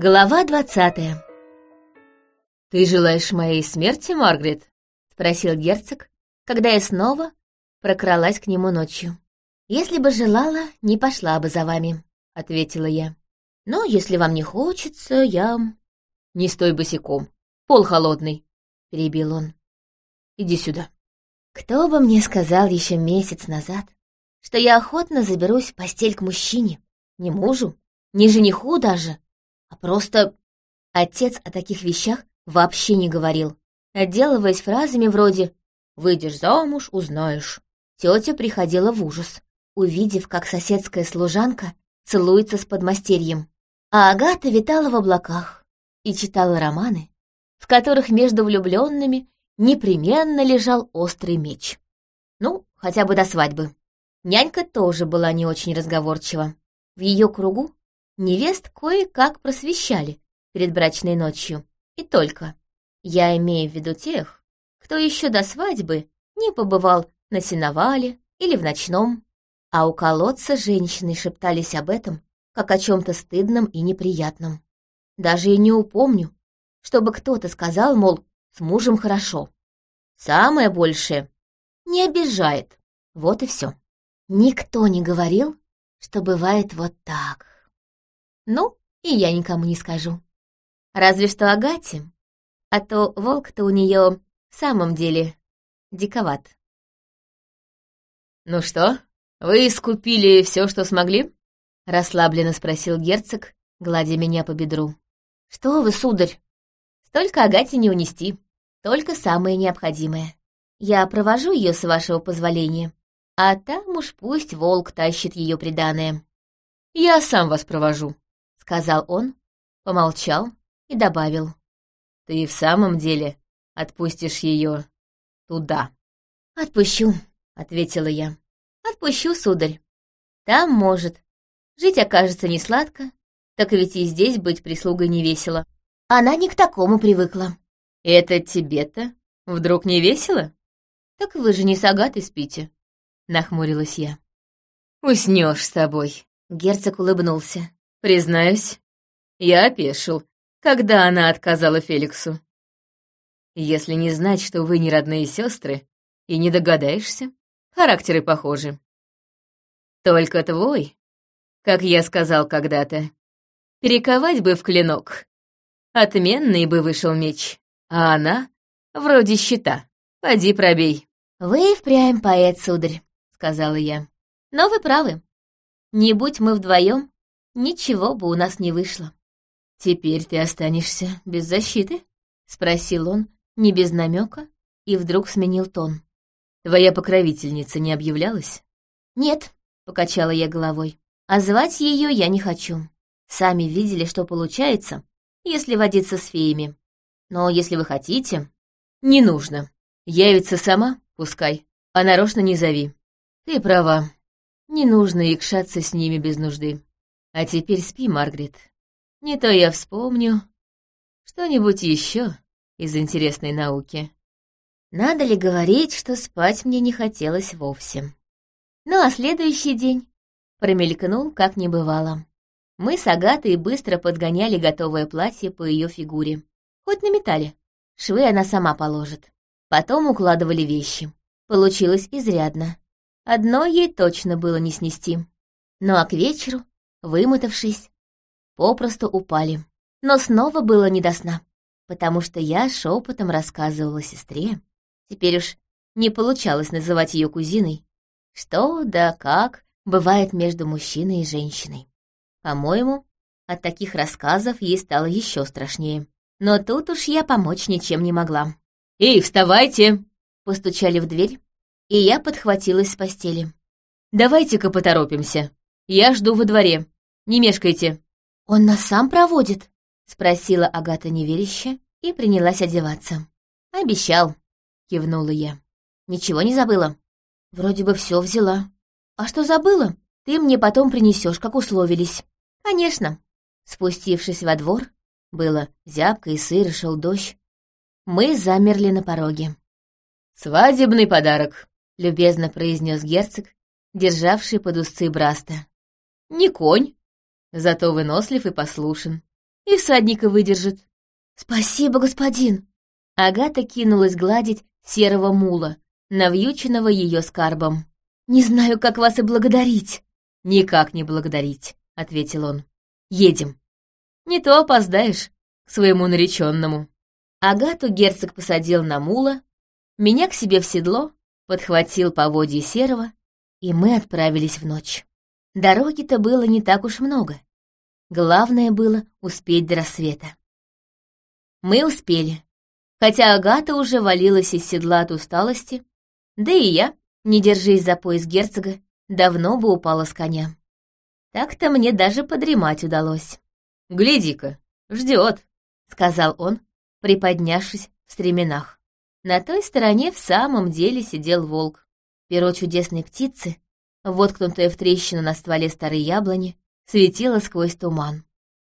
Глава двадцатая. «Ты желаешь моей смерти, Маргарет?» — спросил герцог, когда я снова прокралась к нему ночью. «Если бы желала, не пошла бы за вами», — ответила я. «Но если вам не хочется, я...» «Не стой босиком, пол холодный», — перебил он. «Иди сюда». Кто бы мне сказал еще месяц назад, что я охотно заберусь в постель к мужчине, не мужу, не жениху даже, а просто отец о таких вещах вообще не говорил, отделываясь фразами вроде «Выйдешь замуж, узнаешь». Тетя приходила в ужас, увидев, как соседская служанка целуется с подмастерьем. А Агата витала в облаках и читала романы, в которых между влюбленными непременно лежал острый меч. Ну, хотя бы до свадьбы. Нянька тоже была не очень разговорчива. В ее кругу Невест кое-как просвещали перед брачной ночью. И только. Я имею в виду тех, кто еще до свадьбы не побывал на сеновале или в ночном, а у колодца женщины шептались об этом, как о чем-то стыдном и неприятном. Даже и не упомню, чтобы кто-то сказал, мол, с мужем хорошо. Самое большее — не обижает. Вот и все. Никто не говорил, что бывает вот так. Ну, и я никому не скажу. Разве что Агате. А то волк-то у нее в самом деле диковат. «Ну что, вы искупили все, что смогли?» — расслабленно спросил герцог, гладя меня по бедру. «Что вы, сударь? Столько Агате не унести, только самое необходимое. Я провожу ее с вашего позволения, а там уж пусть волк тащит ее приданое». «Я сам вас провожу», сказал он, помолчал и добавил. «Ты в самом деле отпустишь ее туда?» «Отпущу», — ответила я. «Отпущу, сударь. Там, может, жить окажется не сладко, так ведь и здесь быть прислугой не весело. Она не к такому привыкла». «Это тебе-то вдруг не весело?» «Так вы же не с Агатой спите», — нахмурилась я. «Уснешь с тобой», — герцог улыбнулся. Признаюсь, я опешил, когда она отказала Феликсу. Если не знать, что вы не родные сестры, и не догадаешься, характеры похожи. Только твой, как я сказал когда-то, перековать бы в клинок. Отменный бы вышел меч, а она вроде щита. Поди пробей. «Вы впрямь поэт, сударь», — сказала я. «Но вы правы. Не будь мы вдвоем, ничего бы у нас не вышло. «Теперь ты останешься без защиты?» — спросил он, не без намека, и вдруг сменил тон. «Твоя покровительница не объявлялась?» «Нет», — покачала я головой, — «а звать ее я не хочу. Сами видели, что получается, если водиться с феями. Но если вы хотите...» «Не нужно. Явится сама, пускай, а нарочно не зови. Ты права. Не нужно икшаться с ними без нужды. А теперь спи, Маргарет. Не то я вспомню что-нибудь еще из интересной науки. Надо ли говорить, что спать мне не хотелось вовсе? Ну а следующий день промелькнул, как не бывало. Мы с Агатой быстро подгоняли готовое платье по ее фигуре. Хоть на металле. Швы она сама положит. Потом укладывали вещи. Получилось изрядно. Одно ей точно было не снести. Ну а к вечеру вымотавшись, попросту упали. Но снова было не до сна, потому что я шепотом рассказывала сестре. Теперь уж не получалось называть ее кузиной. Что да как бывает между мужчиной и женщиной. По-моему, от таких рассказов ей стало еще страшнее. Но тут уж я помочь ничем не могла. «Эй, вставайте!» Постучали в дверь, и я подхватилась с постели. «Давайте-ка поторопимся!» Я жду во дворе. Не мешкайте». «Он нас сам проводит?» — спросила Агата неверяще и принялась одеваться. «Обещал», — кивнула я. «Ничего не забыла?» «Вроде бы все взяла». «А что забыла? Ты мне потом принесешь, как условились». «Конечно». Спустившись во двор, было зябко и сыро, шел дождь. Мы замерли на пороге. «Свадебный подарок», — любезно произнес герцог, державший под узцы Браста. Не конь, зато вынослив и послушен. и всадника выдержит. Спасибо, господин. Агата кинулась гладить серого мула, навьюченного ее скарбом. «Не знаю, как вас и благодарить». «Никак не благодарить», — ответил он. «Едем. Не то опоздаешь к своему нареченному». Агату герцог посадил на мула, меня к себе в седло, подхватил поводье серого, и мы отправились в ночь. Дороги-то было не так уж много. Главное было успеть до рассвета. Мы успели, хотя Агата уже валилась из седла от усталости, да и я, не держись за пояс герцога, давно бы упала с коня. Так-то мне даже подремать удалось. «Гляди-ка, ждет», — сказал он, приподнявшись в стременах. На той стороне в самом деле сидел волк. Перо чудесной птицы, воткнутое в трещину на стволе старой яблони, светило сквозь туман.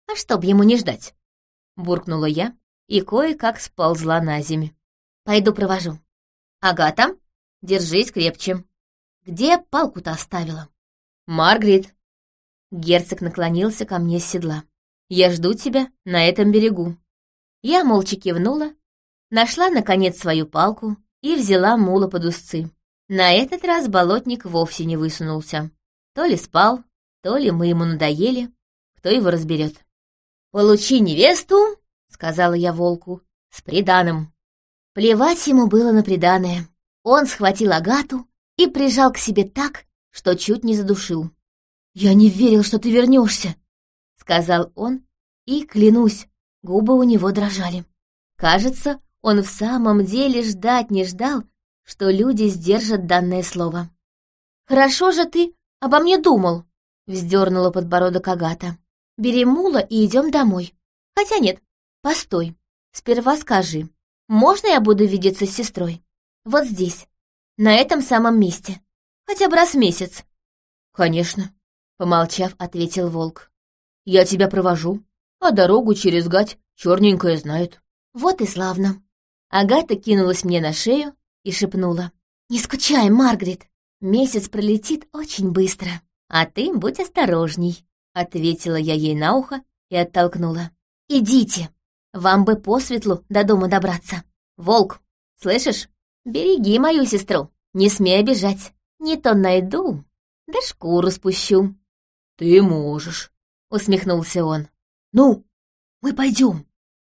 «А чтоб ему не ждать!» — буркнула я и кое-как сползла на землю. «Пойду провожу. Агата, держись крепче. Где палку-то оставила?» «Маргарет!» Герцог наклонился ко мне с седла. «Я жду тебя на этом берегу». Я молча кивнула, нашла, наконец, свою палку и взяла мула под узцы. На этот раз болотник вовсе не высунулся. То ли спал, то ли мы ему надоели, кто его разберет. «Получи невесту», — сказала я волку, — «с приданым». Плевать ему было на приданое. Он схватил Агату и прижал к себе так, что чуть не задушил. «Я не верил, что ты вернешься», — сказал он, и, клянусь, губы у него дрожали. Кажется, он в самом деле ждать не ждал, что люди сдержат данное слово. «Хорошо же ты обо мне думал», — вздернула подбородок Агата. «Бери мула и идем домой. Хотя нет, постой. Сперва скажи, можно я буду видеться с сестрой? Вот здесь, на этом самом месте. Хотя бы раз в месяц». «Конечно», — помолчав, ответил волк. «Я тебя провожу, а дорогу через гать черненькая знает». «Вот и славно». Агата кинулась мне на шею и шепнула. «Не скучай, Маргарет, месяц пролетит очень быстро, а ты будь осторожней», — ответила я ей на ухо и оттолкнула. «Идите, вам бы по светлу до дома добраться. Волк, слышишь? Береги мою сестру, не смей обижать, не то найду, да шкуру спущу». «Ты можешь», — усмехнулся он. «Ну, мы пойдем.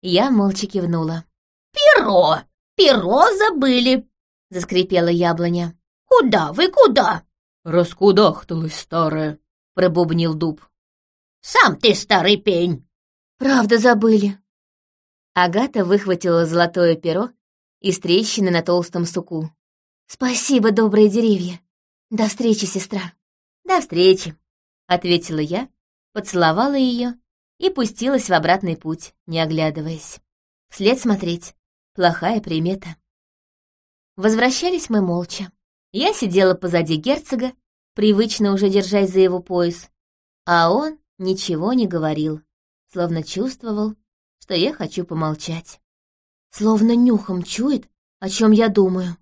Я молча кивнула. «Перо! Перо забыли!» — заскрипела яблоня. «Куда вы, куда?» «Раскудахталась старая», — пробубнил дуб. «Сам ты старый пень!» «Правда забыли». Агата выхватила золотое перо из трещины на толстом суку. «Спасибо, добрые деревья. До встречи, сестра». «До встречи», — ответила я, поцеловала ее и пустилась в обратный путь, не оглядываясь. Вслед смотреть — плохая примета. Возвращались мы молча. Я сидела позади герцога, привычно уже держась за его пояс, а он ничего не говорил, словно чувствовал, что я хочу помолчать. Словно нюхом чует, о чем я думаю,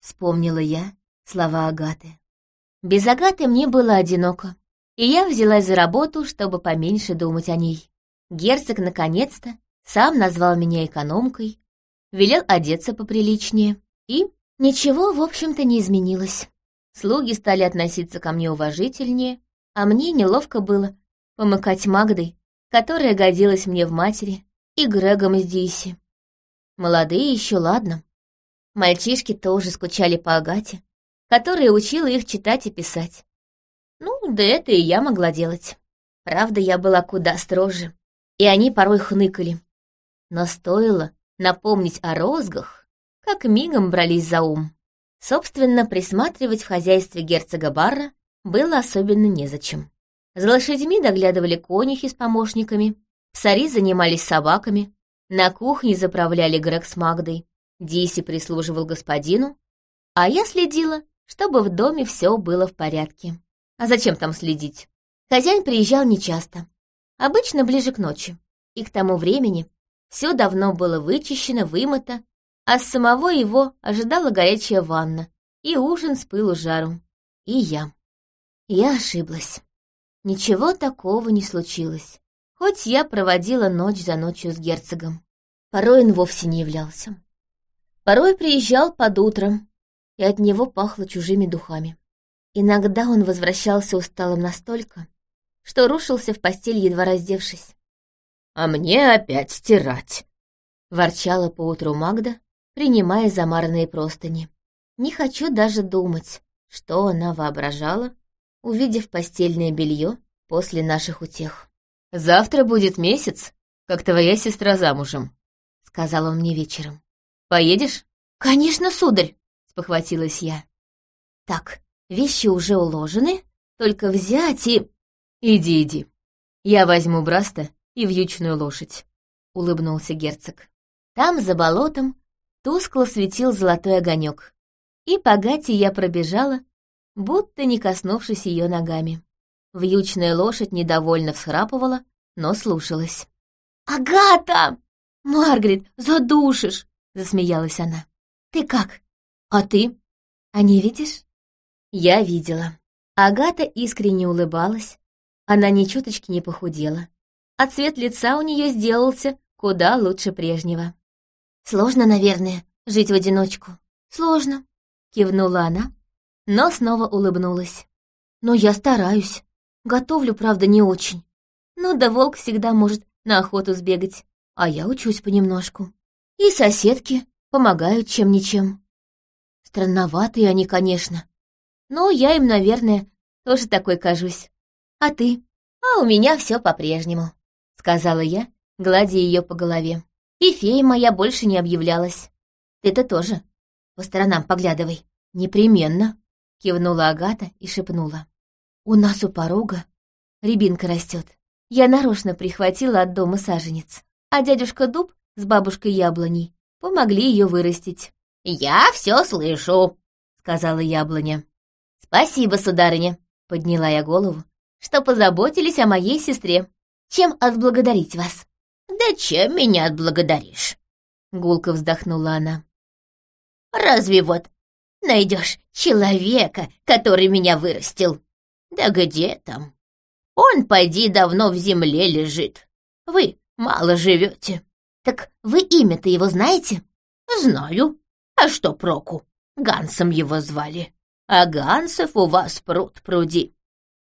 вспомнила я слова Агаты. Без Агаты мне было одиноко, и я взялась за работу, чтобы поменьше думать о ней. Герцог, наконец-то, сам назвал меня экономкой, велел одеться поприличнее, и ничего, в общем-то, не изменилось. Слуги стали относиться ко мне уважительнее, а мне неловко было помыкать Магдой, которая годилась мне в матери, и Грегом из Диси. Молодые еще ладно. Мальчишки тоже скучали по Агате, которая учила их читать и писать. Ну, да это и я могла делать. Правда, я была куда строже, и они порой хныкали. Но стоило напомнить о розгах, как мигом брались за ум. Собственно, присматривать в хозяйстве герцога Барра было особенно незачем. За лошадьми доглядывали конюхи с помощниками, псари занимались собаками, на кухне заправляли Грег с Магдой, Диси прислуживал господину, а я следила, чтобы в доме все было в порядке. А зачем там следить? Хозяин приезжал нечасто, обычно ближе к ночи, и к тому времени все давно было вычищено, вымыто, а с самого его ожидала горячая ванна и ужин с пылу жару. И я. Я ошиблась. Ничего такого не случилось. хоть я проводила ночь за ночью с герцогом. Порой он вовсе не являлся. Порой приезжал под утром, и от него пахло чужими духами. Иногда он возвращался усталым настолько, что рушился в постель, едва раздевшись. «А мне опять стирать!» — ворчала поутру Магда, принимая замаранные простыни. Не хочу даже думать, что она воображала, увидев постельное белье после наших утех. «Завтра будет месяц, как твоя сестра замужем», — сказал он мне вечером. «Поедешь?» «Конечно, сударь!» — спохватилась я. «Так, вещи уже уложены, только взять и...» «Иди, иди. Я возьму Браста и вьючную лошадь», — улыбнулся герцог. Там, за болотом, тускло светил золотой огонек и по гате я пробежала, будто не коснувшись ее ногами. Вьючная лошадь недовольно всхрапывала, но слушалась. «Агата! Маргарет, задушишь!» — засмеялась она. «Ты как? А ты? А не видишь?» Я видела. Агата искренне улыбалась. Она ни чуточки не похудела. А цвет лица у нее сделался куда лучше прежнего. «Сложно, наверное, жить в одиночку. Сложно. — кивнула она, но снова улыбнулась. «Но я стараюсь. Готовлю, правда, не очень. Ну да волк всегда может на охоту сбегать, а я учусь понемножку. И соседки помогают чем-ничем. Странноватые они, конечно. Но я им, наверное, тоже такой кажусь. А ты? А у меня все по-прежнему», — сказала я, гладя ее по голове. И фея моя больше не объявлялась. Ты-то тоже по сторонам поглядывай. Непременно, кивнула Агата и шепнула. У нас у порога рябинка растет. Я нарочно прихватила от дома саженец, а дядюшка Дуб с бабушкой Яблоней помогли ее вырастить. «Я все слышу», — сказала Яблоня. «Спасибо, сударыня», — подняла я голову, «что позаботились о моей сестре. Чем отблагодарить вас?» «Да чем меня отблагодаришь?» — гулко вздохнула она. Разве вот найдешь человека, который меня вырастил? Да где там? Он, пойди, давно в земле лежит. Вы мало живете. Так вы имя-то его знаете? Знаю. А что проку? Гансом его звали. А Гансов у вас пруд пруди.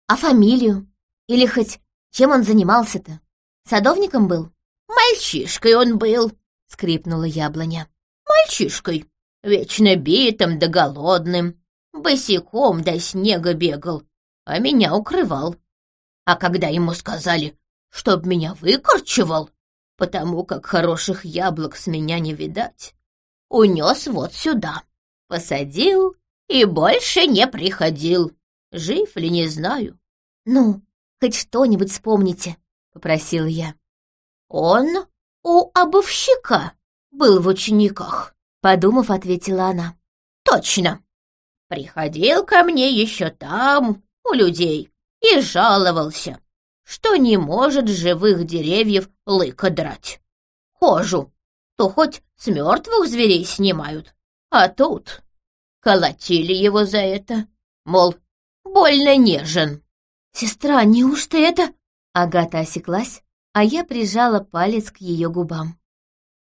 А фамилию? Или хоть чем он занимался-то? Садовником был? Мальчишкой он был, скрипнула яблоня. Мальчишкой. Вечно битым да голодным, босиком до снега бегал, а меня укрывал. А когда ему сказали, чтоб меня выкорчевал, потому как хороших яблок с меня не видать, унес вот сюда, посадил и больше не приходил. Жив ли, не знаю. «Ну, хоть что-нибудь вспомните», — попросил я. «Он у обувщика был в учениках», Подумав, ответила она. «Точно. Приходил ко мне еще там, у людей, и жаловался, что не может живых деревьев лыка драть. Кожу то хоть с мертвых зверей снимают, а тут колотили его за это, мол, больно нежен. «Сестра, неужто это...» Агата осеклась, а я прижала палец к ее губам.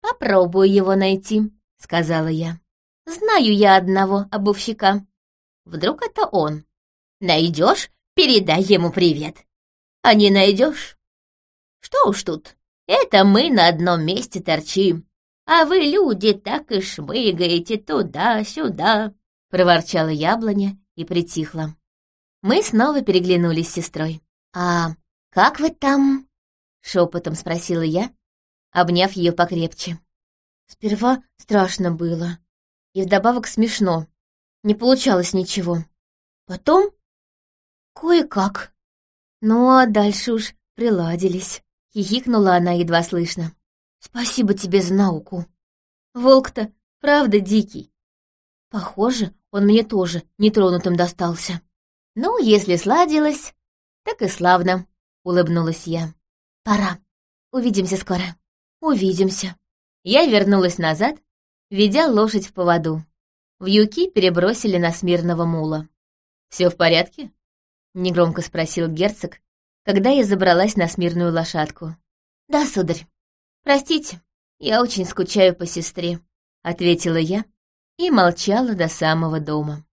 «Попробую его найти», — сказала я. «Знаю я одного обувщика. Вдруг это он. Найдешь, передай ему привет. А не найдешь? Что уж тут, это мы на одном месте торчим, а вы, люди, так и шмыгаете туда-сюда», — проворчала яблоня и притихла. Мы снова переглянулись с сестрой. «А как вы там?» — шепотом спросила я, обняв ее покрепче. Сперва страшно было. И вдобавок смешно. Не получалось ничего. Потом кое-как. Ну, а дальше уж приладились. Хихикнула она едва слышно. Спасибо тебе за науку. Волк-то правда дикий. Похоже, он мне тоже нетронутым достался. Ну, если сладилось, так и славно, улыбнулась я. Пора. Увидимся скоро. Увидимся. Я вернулась назад, ведя лошадь в поводу. Вьюки перебросили на смирного мула. «Все в порядке?» — негромко спросил герцог, когда я забралась на смирную лошадку. «Да, сударь, простите, я очень скучаю по сестре», — ответила я и молчала до самого дома.